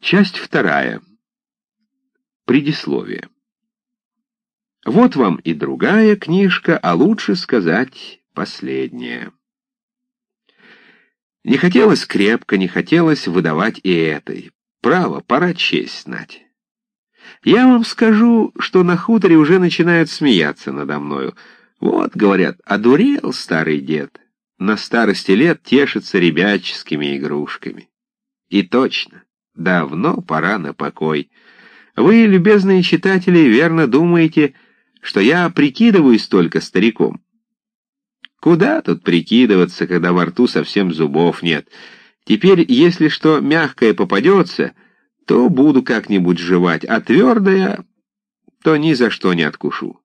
Часть вторая. Предисловие. Вот вам и другая книжка, а лучше сказать последняя. Не хотелось крепко, не хотелось выдавать и этой. Право, пора честь знать. Я вам скажу, что на хуторе уже начинают смеяться надо мною. Вот, говорят, одурел старый дед. На старости лет тешится ребяческими игрушками. И точно, давно пора на покой. Вы, любезные читатели, верно думаете, что я прикидываюсь только стариком. Куда тут прикидываться, когда во рту совсем зубов нет? Теперь, если что мягкое попадется, то буду как-нибудь жевать, а твердое, то ни за что не откушу.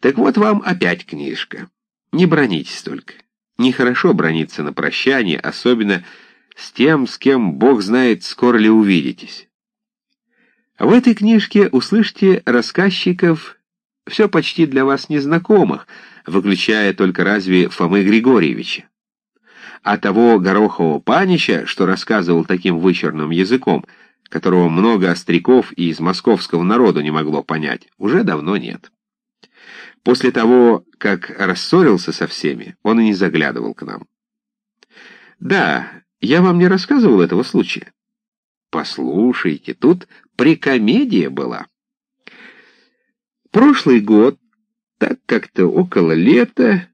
Так вот вам опять книжка. Не бронитесь только. Нехорошо брониться на прощание, особенно с тем, с кем, Бог знает, скоро ли увидитесь. В этой книжке услышите рассказчиков, все почти для вас незнакомых, выключая только разве Фомы Григорьевича. А того Горохового панича, что рассказывал таким вычурным языком, которого много остряков и из московского народа не могло понять, уже давно нет. После того, как рассорился со всеми, он и не заглядывал к нам. Да, я вам не рассказывал этого случая. Послушайте, тут прикомедия была. Прошлый год, так как-то около лета,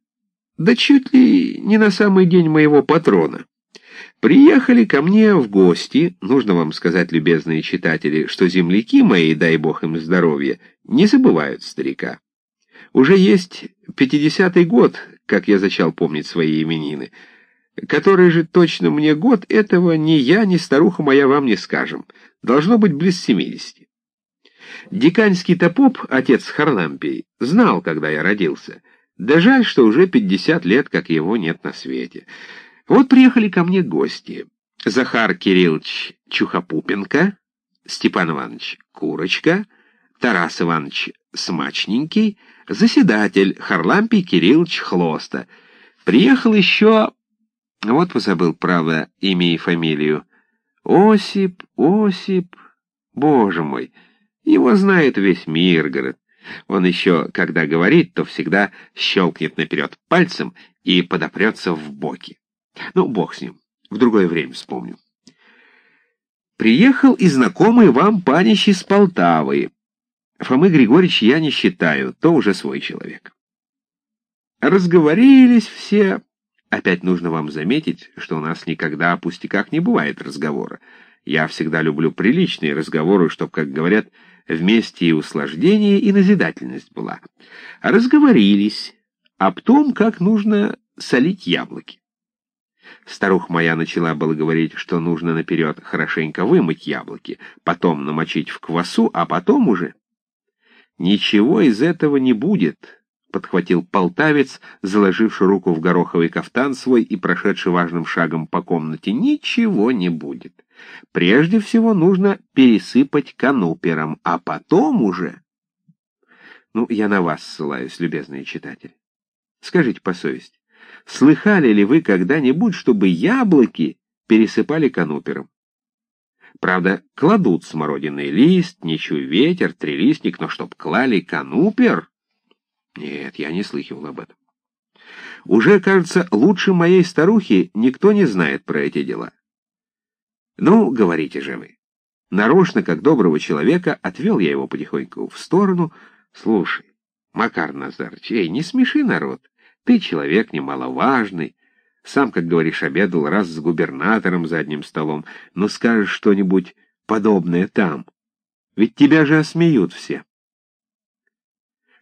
да чуть ли не на самый день моего патрона, приехали ко мне в гости, нужно вам сказать, любезные читатели, что земляки мои, дай бог им здоровья, не забывают старика. Уже есть пятидесятый год, как я зачал помнить свои именины. Который же точно мне год, этого ни я, ни старуха моя вам не скажем. Должно быть близ семидесяти. Диканьский топоп, отец Харлампий, знал, когда я родился. Да жаль, что уже пятьдесят лет, как его нет на свете. Вот приехали ко мне гости. Захар Кириллович Чухопупенко, Степан Иванович Курочка, Тарас Иванович Смачненький, заседатель Харлампий Кириллович Хлоста. Приехал еще... Вот позабыл, правда, имя и фамилию. Осип, Осип... Боже мой, его знает весь Миргород. Он еще, когда говорит, то всегда щелкнет наперед пальцем и подопрется в боки. Ну, бог с ним, в другое время вспомню. Приехал и знакомый вам панищ из Полтавы. Фомы Григорьевич я не считаю, то уже свой человек. Разговорились все. Опять нужно вам заметить, что у нас никогда о пустяках не бывает разговора. Я всегда люблю приличные разговоры, чтобы, как говорят, вместе и услаждение, и назидательность была. Разговорились об том, как нужно солить яблоки. Старуха моя начала было говорить, что нужно наперед хорошенько вымыть яблоки, потом намочить в квасу, а потом уже... «Ничего из этого не будет», — подхватил полтавец, заложивший руку в гороховый кафтан свой и прошедший важным шагом по комнате. «Ничего не будет. Прежде всего нужно пересыпать канупером, а потом уже...» «Ну, я на вас ссылаюсь, любезные читатели. Скажите по совести, слыхали ли вы когда-нибудь, чтобы яблоки пересыпали канупером? Правда, кладут смородиный лист, ничу ветер, трилистник, но чтоб клали канупер... Нет, я не слыхивал об этом. Уже, кажется, лучше моей старухи никто не знает про эти дела. Ну, говорите же вы. Нарочно, как доброго человека, отвел я его потихоньку в сторону. Слушай, Макар Назарыч, эй, не смеши народ. Ты человек немаловажный, сам, как говоришь, обедал раз с губернатором за одним столом, но скажешь что-нибудь подобное там. Ведь тебя же осмеют все.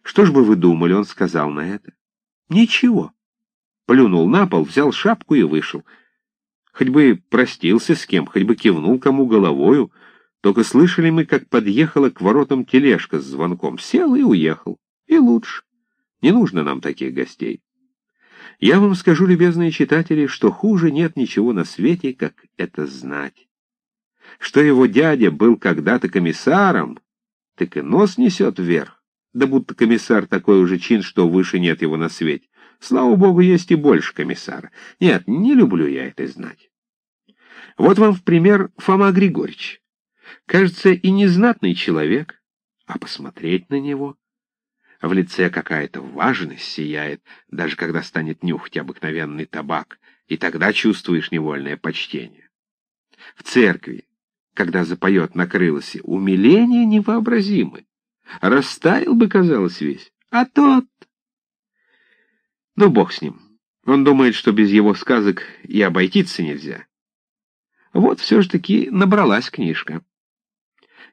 Что ж бы вы думали, он сказал на это? Ничего. Плюнул на пол, взял шапку и вышел. Хоть бы простился с кем, хоть бы кивнул кому головою, только слышали мы, как подъехала к воротам тележка с звонком. Сел и уехал. И лучше. Не нужно нам таких гостей. Я вам скажу, любезные читатели, что хуже нет ничего на свете, как это знать. Что его дядя был когда-то комиссаром, так и нос несет вверх. Да будто комиссар такой уже чин, что выше нет его на свете. Слава богу, есть и больше комиссара. Нет, не люблю я это знать. Вот вам в пример Фома Григорьевич. Кажется, и незнатный человек, а посмотреть на него. В лице какая-то важность сияет, даже когда станет нюхать обыкновенный табак, и тогда чувствуешь невольное почтение. В церкви, когда запоет на крылосе, умиление невообразимы. Растаял бы, казалось, весь, а тот... Ну, бог с ним. Он думает, что без его сказок и обойтиться нельзя. Вот все же таки набралась книжка.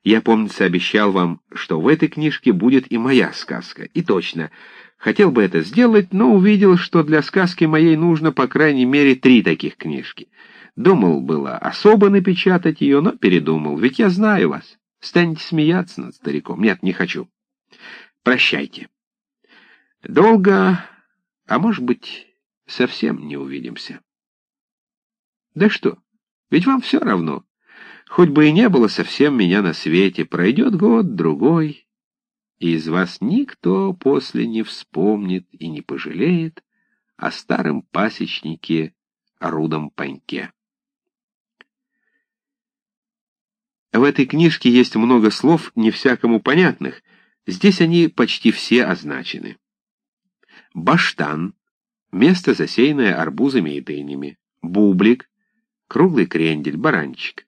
Я, помнится, обещал вам, что в этой книжке будет и моя сказка. И точно. Хотел бы это сделать, но увидел, что для сказки моей нужно, по крайней мере, три таких книжки. Думал было особо напечатать ее, но передумал, ведь я знаю вас. Станете смеяться над стариком. Нет, не хочу. Прощайте. Долго, а может быть, совсем не увидимся. Да что, ведь вам все равно. Хоть бы и не было совсем меня на свете, пройдет год, другой, и из вас никто после не вспомнит и не пожалеет о старом пасечнике Рудом Паньке. В этой книжке есть много слов, не всякому понятных, здесь они почти все означены. Баштан — место, засеянное арбузами и дынями. Бублик — круглый крендель, баранчик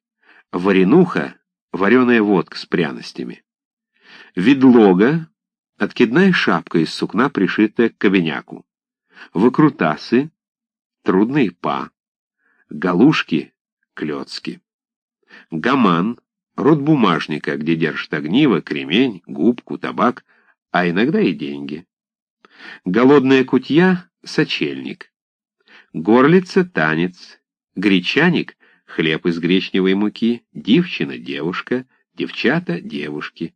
варенуха, вареная водка с пряностями. Ведлога — откидная шапка из сукна, пришитая к кабеняку. Выкрутасы — трудные па. Галушки — клёцки. Гаман — рот бумажника, где держат огниво, кремень, губку, табак, а иногда и деньги. Голодная кутья — сочельник. Горлица — танец. Гречаник хлеб из гречневой муки, девчина — девушка, девчата — девушки.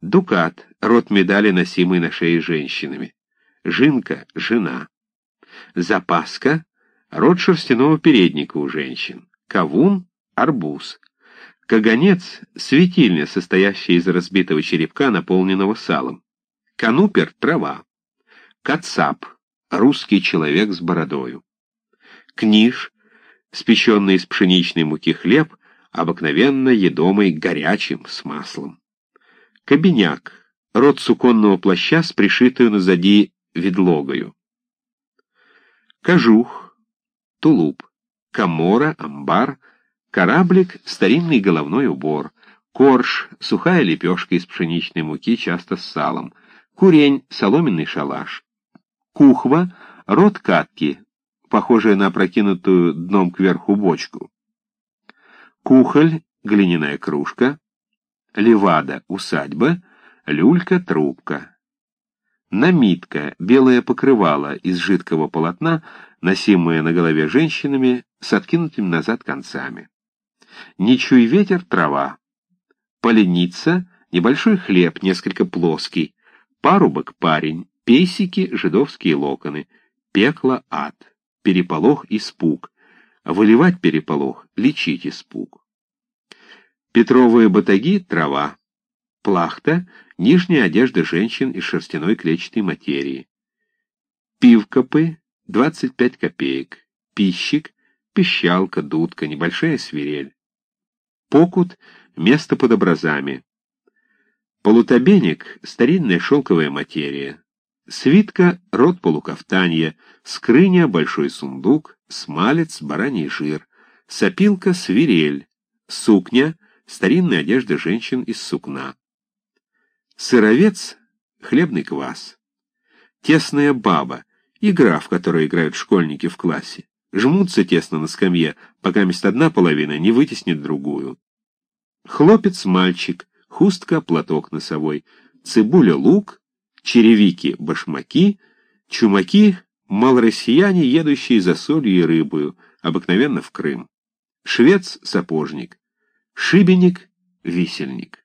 Дукат — род медали, носимый на шее женщинами. Жинка — жена. Запаска — род шерстяного передника у женщин. Кавун — арбуз. Каганец — светильня, состоящая из разбитого черепка, наполненного салом. Канупер — трава. Кацап — русский человек с бородою. Книж спеченный из пшеничной муки хлеб, обыкновенно едомый горячим с маслом. Кабиняк — род суконного плаща с пришитую назади ведлогою. Кожух — тулуп. Камора — амбар. Кораблик — старинный головной убор. Корж — сухая лепешка из пшеничной муки, часто с салом. Курень — соломенный шалаш. Кухва — род катки, похожая на опрокинутую дном кверху бочку. Кухоль — глиняная кружка. Левада — усадьба. Люлька — трубка. Намитка — белое покрывало из жидкого полотна, носимое на голове женщинами с откинутыми назад концами. Ничуй ветер — трава. Поленица — небольшой хлеб, несколько плоский. Парубок — парень. Песики — жидовские локоны. Пекло — ад переполох, испуг. Выливать переполох, лечить испуг. Петровые батаги — трава. Плахта — нижняя одежда женщин из шерстяной клетчатой материи. Пивкопы — 25 копеек. Пищик — пищалка, дудка, небольшая свирель. Покут — место под образами. Полутобеник — старинная шелковая материя. Свитка — рот полукафтанья, скрыня — большой сундук, смалец — бараний жир, сопилка — свирель, сукня — старинная одежда женщин из сукна. Сыровец — хлебный квас. Тесная баба — игра, в которой играют школьники в классе. Жмутся тесно на скамье, пока вместо одна половина не вытеснит другую. Хлопец-мальчик, хустка — платок носовой, цибуля-лук — черевики-башмаки, чумаки — малороссияне, едущие за солью и рыбою, обыкновенно в Крым. Швец — сапожник, шибеник — висельник.